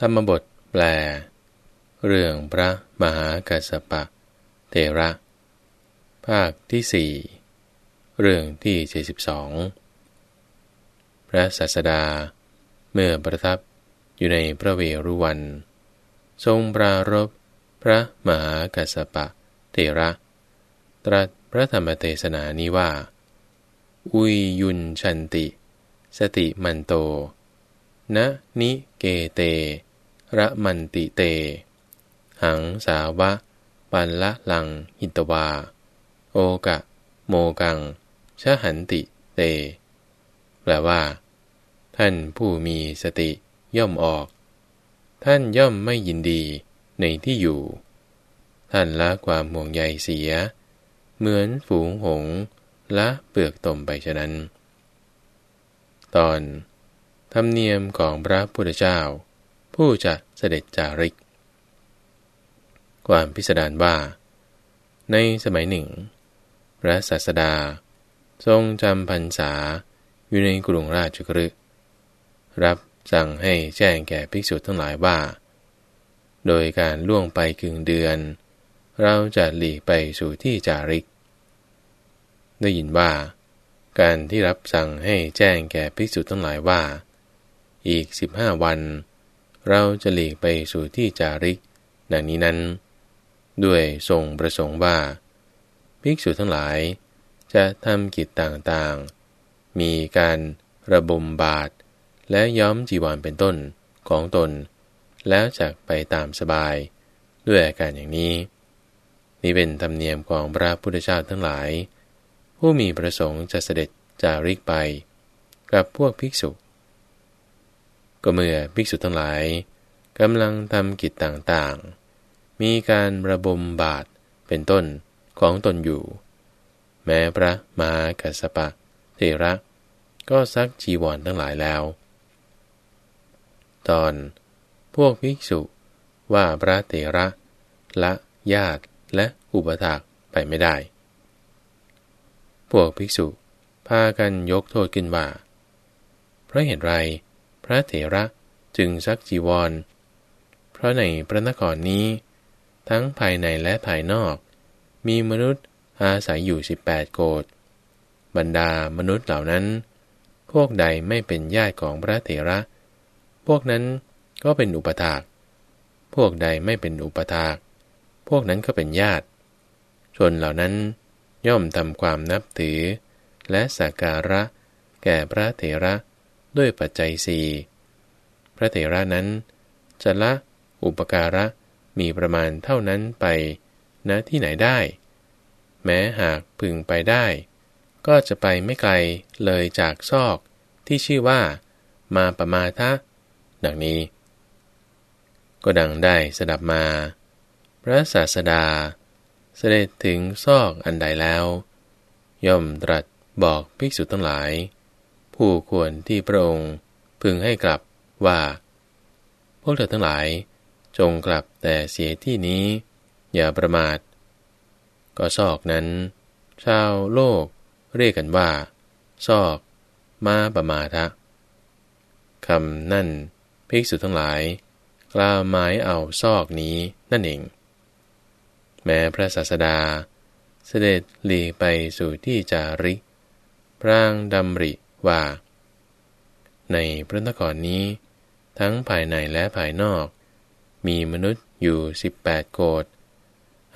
ธรรมบทแปล เรื่องพระมหากัสสปะ เทระ ภาคที่สี่เรื่องที่เจ็สิบสองพระศาสดา เมื่อประทับอยู่ในพระเวรุวัน ทรงปรารบพระมหากัสสปะ เทระ ตรัสพระธรรมเทศนานี้ว่า อุยยุนชันติ สติมันโต นะนิเกเต ระมันติเต หังสาวะ ปันละลังหิตวา โอกะ โมกัง ชหันติเต แปลว่า ท่านผู้มีสติย่อมออก ท่านย่อมไม่ยินดีในที่อยู่ ท่านละความห่วงใยเสีย เหมือนฝูงหงละเปลือกตมไปฉะนั้น ตอน ธรรมเนียมของพระพุทธเจ้า ผู้จะเสด็จจาริก ความพิสดารว่า ในสมัยหนึ่ง พระศาสดา ทรงจำพรรษาอยู่ในกรุงราชกฤห์รับสั่งให้แจ้งแก่ภิกษุทั้งหลายว่า โดยการล่วงไปกึ่งเดือน เราจะหลีกไปสู่ที่จาริก ได้ยินว่า การที่รับสั่งให้แจ้งแก่ภิกษุทั้งหลายว่า อีกสิบห้าวัน เราจะหลีกไปสู่ที่จาริก ดังนี้นั้น ด้วยทรงประสงค์ว่า ภิกษุทั้งหลาย จะทำกิจต่างๆ มีการระบมบาทและย้อมจีวรเป็นต้นของตน แล้วจะไปตามสบาย ด้วยอาการอย่างนี้ นี่เป็นธรรมเนียมของพระพุทธเจ้าทั้งหลาย ผู้มีประสงค์จะเสด็จจาริกไป กับพวกภิกษุ ก็เมื่อภิกษุทั้งหลายกำลังทำกิจต่างๆ มีการระบมบาทเป็นต้นของตนอยู่ แม้พระมากัสปะเทระก็ซักจีวรทั้งหลายแล้ว ตอนพวกภิกษุว่าพระเทระละญาติและอุปถากไปไม่ได้ พวกภิกษุพากันยกโทษขึ้นว่า เพราะเหตุไร พระเถระจึงซักจีวร เพราะในพระนครนี้ ทั้งภายในและภายนอก มีมนุษย์อาศัยอยู่ 18 โกดบรรดามนุษย์เหล่านั้น พวกใดไม่เป็นญาติของพระเถระ พวกนั้นก็เป็นอุปถาก พวกใดไม่เป็นอุปถาก พวกนั้นก็เป็นญาติ ชนเหล่านั้นย่อมทำความนับถือ และสักการะแก่พระเถระ ด้วยปัจจัยสี่พระเถระนั้นจะละอุปการะมีประมาณเท่านั้นไปณที่ไหนได้ แม้หากพึงไปได้ ก็จะไปไม่ไกลเลยจากซอกที่ชื่อว่า มาปมาทะดังนี้ ก็ดังได้สดับมา พระศาสดา เสด็จถึงซอกอันใดแล้ว ย่อมตรัสบอกภิกษุทั้งหลาย ผู้ควรที่พระองค์พึงให้กลับว่า พวกเธอทั้งหลาย จงกลับแต่เสียที่นี้ อย่าประมาท ก็ซอกนั้น ชาวโลกเรียกกันว่า ซอก มาประมาทะคำนั่นภิกษุทั้งหลายกล่าวหมายเอาซอกนี้นั่นเอง แม้พระศาสดา เสด็จหลีไปสู่ที่จาริกพรางดำริ ว่า ในพระนครนี้ ทั้งภายในและภายนอก มีมนุษย์อยู่ 18 โกด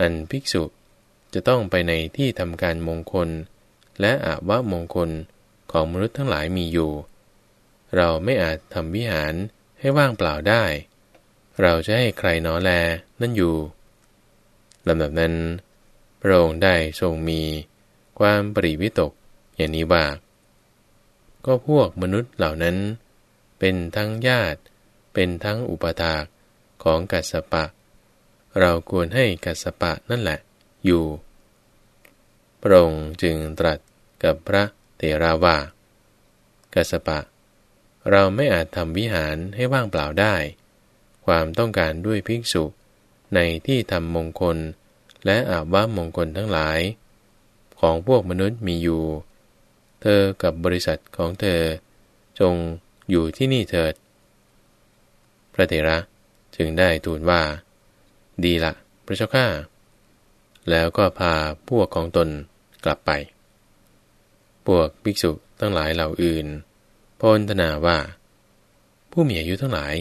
อันภิกษุจะต้องไปในที่ทำการมงคล และอาวะมงคลของมนุษย์ทั้งหลายมีอยู่ เราไม่อาจทำวิหารให้ว่างเปล่าได้ เราจะให้ใครนอแลนั่นอยู่ลำดับนั้นพระองค์ได้ทรงมีความปริวิตกอย่างนี้ว่า ก็พวกมนุษย์เหล่านั้น เป็นทั้งญาติ เป็นทั้งอุปถากของกัสปะ เราควรให้กัสปะนั่นแหละ อยู่พระองค์จึงตรัสกับพระเตราว่ากัสปะ เราไม่อาจทำวิหารให้ว่างเปล่าได้ ความต้องการด้วยภิกษุ ในที่ทำมงคลและอาบว่ามงคลทั้งหลาย ของพวกมนุษย์มีอยู่ เธอกับบริษัทของเธอ จงอยู่ที่นี่เถิด พระเถระจึงได้ทูลว่า ดีละพระเจ้าข้าแล้วก็พาพวกของตนกลับไป พวกภิกษุทั้งหลายเหล่าอื่นพนธนาว่า ผู้มีอายุทั้งหลาย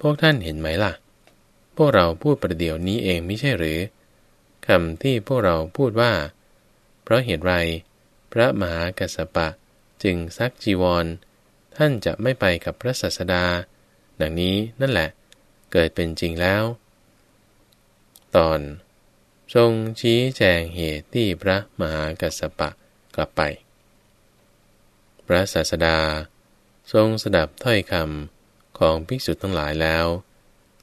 พวกท่านเห็นไหมล่ะ พวกเราพูดประเดี๋ยวนี้เองไม่ใช่หรือคำที่พวกเราพูดว่า เพราะเหตุไร พระมหากัสสปะจึงซักจีวร ท่านจะไม่ไปกับพระศาสดา ดังนี้นั่นแหละ เกิดเป็นจริงแล้ว ตอน ทรงชี้แจงเหตุที่พระมหากัสสปะกลับไป พระศาสดา ทรงสดับถ้อยคำของภิกษุทั้งหลายแล้ว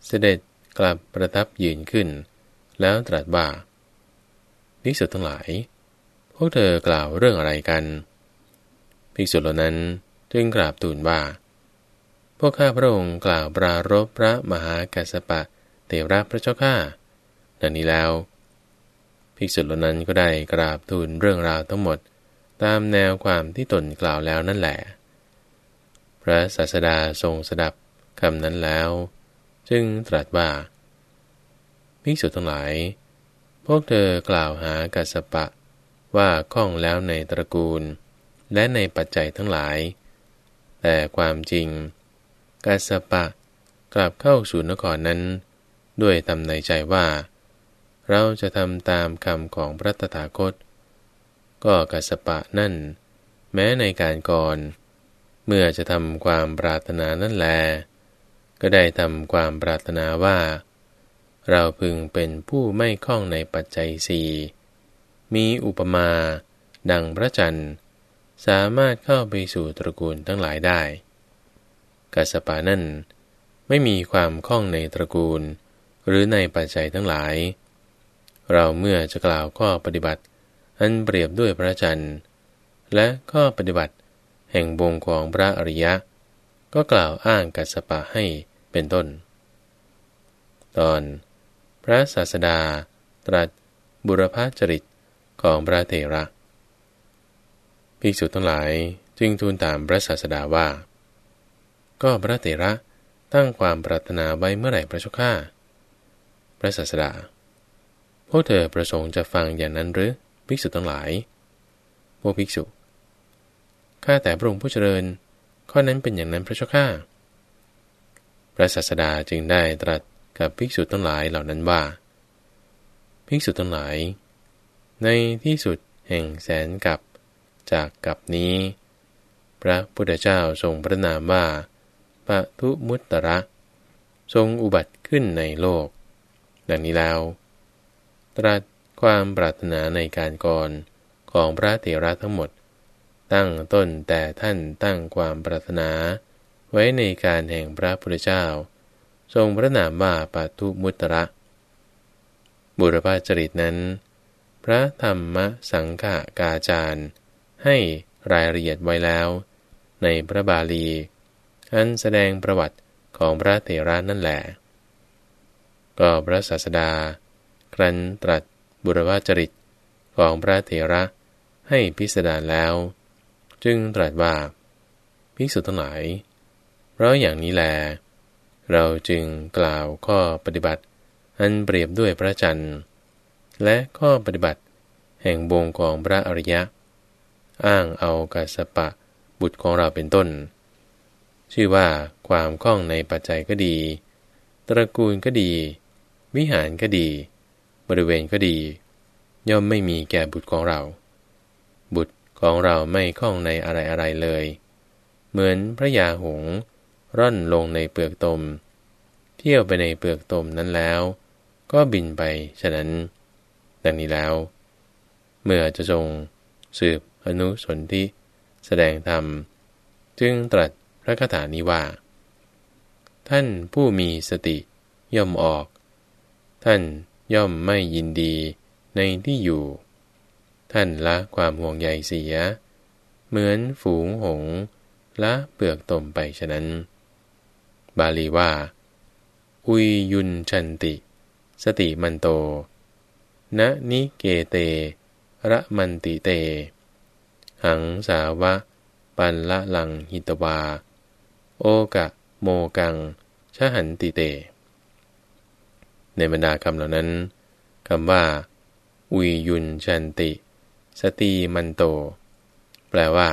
เสด็จกลับประทับยืนขึ้น แล้วตรัสว่าภิกษุทั้งหลาย พวกเธอกล่าวเรื่องอะไรกัน ภิกษุเหล่านั้นจึงกราบทูลว่า พวกข้าพระองค์กล่าวปรารบพระมหากัสสปะเตระพระเจ้าข้าดังนี้แล้ว ภิกษุเหล่านั้นก็ได้กราบทูลเรื่องราวทั้งหมดตามแนวความที่ตนกล่าวแล้วนั่นแหละ พระศาสดาทรงสดับคำนั้นแล้ว จึงตรัสว่าภิกษุทั้งหลาย พวกเธอกล่าวหากัสปะ ว่าคล่องแล้วในตระกูล และในปัจจัยทั้งหลาย แต่ความจริงกัสปะกลับเข้าสู่นครนั้น ด้วยทำในใจว่า เราจะทำตามคำของพระตถาคต ก็กัสปะนั่น แม้ในการก่อน เมื่อจะทำความปรารถนานั่นแล ก็ได้ทำความปรารถนาว่า เราพึงเป็นผู้ไม่คล้องในปัจจัยสี่ มีอุปมา ดังพระจันทร์ สามารถเข้าไปสู่ตระกูลทั้งหลายได้กัสปานั่นไม่มีความคล้องในตระกูล หรือในปัจจัยทั้งหลาย เราเมื่อจะกล่าวข้อปฏิบัติ อันเปรียบด้วยพระจันทร์ และข้อปฏิบัติแห่งวงของพระอริยะ ก็กล่าวอ้างกัสปะให้เป็นต้น ตอน พระศาสดา ตรัสบุรพาจริต ของพระเถระภิกษุทั้งหลายจึงทูลถามพระศาสดาว่า ก็พระเถระตั้งความปรารถนาไว้เมื่อไหร่พระชก้าพระศาสดาพวกเธอประสงค์จะฟังอย่างนั้นหรือภิกษุทั้งหลาย พวกภิกษุ ข้าแต่พระองค์ผู้เจริญ ข้อนั้นเป็นอย่างนั้นพระเจ้าข้าพระศาสดาจึงได้ตรัสกับภิกษุทั้งหลายเหล่านั้นว่า ภิกษุทั้งหลาย ในที่สุดแห่งแสนกับจากกับนี้ พระพุทธเจ้าทรงพระนามว่าปะทุมุตตระ ทรงอุบัติขึ้นในโลก ดังนี้แล้ว ตรัสความปรารถนาในการก่อนของพระเถระทั้งหมด ตั้งต้นแต่ท่านตั้งความปรารถนา ไว้ในการแห่งพระพุทธเจ้า ทรงพระนามว่าปาทุมุตระบุรพาจริตนั้น พระธรรมสังฆากาจารย์ให้รายละเอียดไว้แล้ว ในพระบาลี อันแสดงประวัติของพระเถระนั่นแหละก็พระศาสดา ครั้นตรัสบุรพาจริตของพระเถระให้พิสดารแล้ว จึงตรัสว่าภิกษุทั้งหลาย เพราะอย่างนี้แล เราจึงกล่าวข้อปฏิบัติ อันเปรียบด้วยพระจันทร์ และข้อปฏิบัติ แห่งวงของพระอริยะ อ้างเอากัสปะบุตรของเราเป็นต้น ชื่อว่าความคล่องในปัจจัยก็ดี ตระกูลก็ดี วิหารก็ดี บริเวณก็ดี ย่อมไม่มีแก่บุตรของเรา บุตรของเราไม่คล่องในอะไรอะไรเลย เหมือนพระยาหงร่อนลงในเปลือกตม เที่ยวไปในเปลือกตมนั้นแล้ว ก็บินไปฉะนั้น ดังนี้แล้ว เมื่อจะทรงสืบอนุสนธิแสดงธรรม จึงตรัสพระคาถานี้ว่า ท่านผู้มีสติย่อมออก ท่านย่อมไม่ยินดีในที่อยู่ ท่านละความห่วงใยเสีย เหมือนฝูงหงละเปลือกตมไปฉะนั้น บาลีว่า อุยยุนชันติ สติมันโต นะนิเกเต ระมันติเต หังสาวะ ปันละลังหิตวา โอกะ โมกัง ชหันติเต ในบรรดาคำเหล่านั้นคำว่า อุยยุนชันติ สติมันโต แปลว่า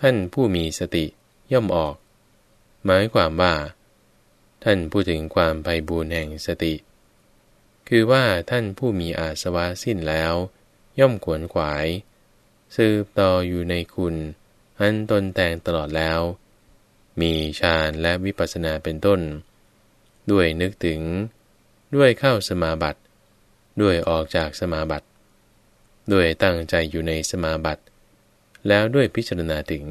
ท่านผู้มีสติย่อมออก หมายความว่า ท่านพูดถึงความไพบูรแห่งสติ คือว่าท่านผู้มีอาสวะสิ้นแล้ว ย่อมขวนขวาย สืบต่ออยู่ในคุณอันตนแต่งตลอดแล้ว มีฌานและวิปัสสนาเป็นต้น ด้วยนึกถึง ด้วยเข้าสมาบัติ ด้วยออกจากสมาบัติด้วยตั้งใจอยู่ในสมาบัติ แล้วด้วยพิจารณาถึง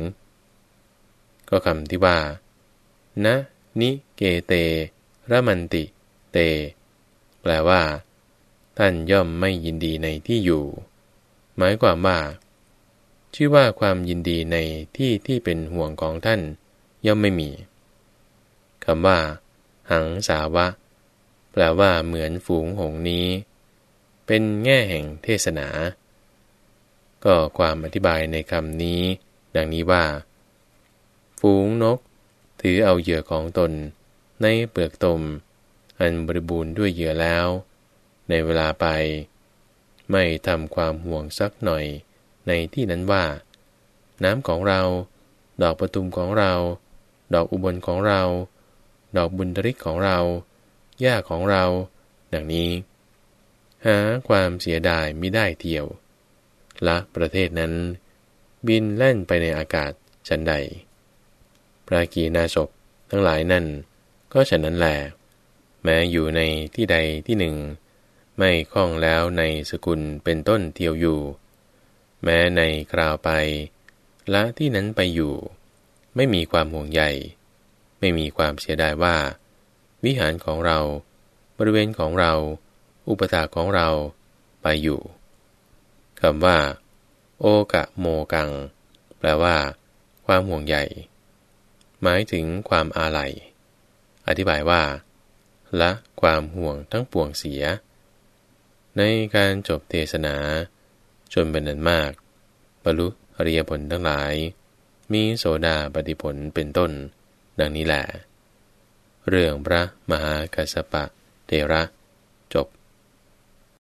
ก็คำที่ว่า นะ นิ เกเตระมันติ เต แปลว่า ท่านย่อมไม่ยินดีในที่อยู่ หมายความว่า ชื่อว่าความยินดีในที่ที่เป็นห่วงของท่าน ย่อมไม่มีคำว่า หังสาวะ แปลว่าเหมือนฝูงหงนี้ เป็นแง่แห่งเทศนา ก็ความอธิบายในคำนี้ ดังนี้ว่า ฝูงนก ถือเอาเหยื่อของตน ในเปลือกตม อันบริบูรณ์ด้วยเหยื่อแล้ว ในเวลาไป ไม่ทำความห่วงสักหน่อยในที่นั้นว่า น้ำของเรา ดอกประตุมของเรา ดอกอุบลของเรา ดอกบุญทริกของเรา หญ้าของเรา ดังนี้ หาความเสียดายไม่ได้เที่ยว ละประเทศนั้น บินแล่นไปในอากาศฉันใดพระกีนาศพทั้งหลายนั่นก็ฉันนั้นแหละ แม้อยู่ในที่ใดที่หนึ่ง ไม่คล่องแล้วในสกุลเป็นต้นเที่ยวอยู่ แม้ในคราวไป ละที่นั้นไปอยู่ ไม่มีความห่วงใยไม่มีความเสียดายว่า วิหารของเรา บริเวณของเรา อุปถาของเราไปอยู่คำว่า โอกะโมกัง แปลว่า ความห่วงใยหมายถึงความอาลัย อธิบายว่า ละความห่วงทั้งปวงเสีย ในการจบเทศนา จนเป็นนันมาก บรรลุอริยผลทั้งหลาย มีโสดาปฏิผลเป็นต้น ดังนี้แหละ เรื่องพระมหากัสสปะเทระ จบ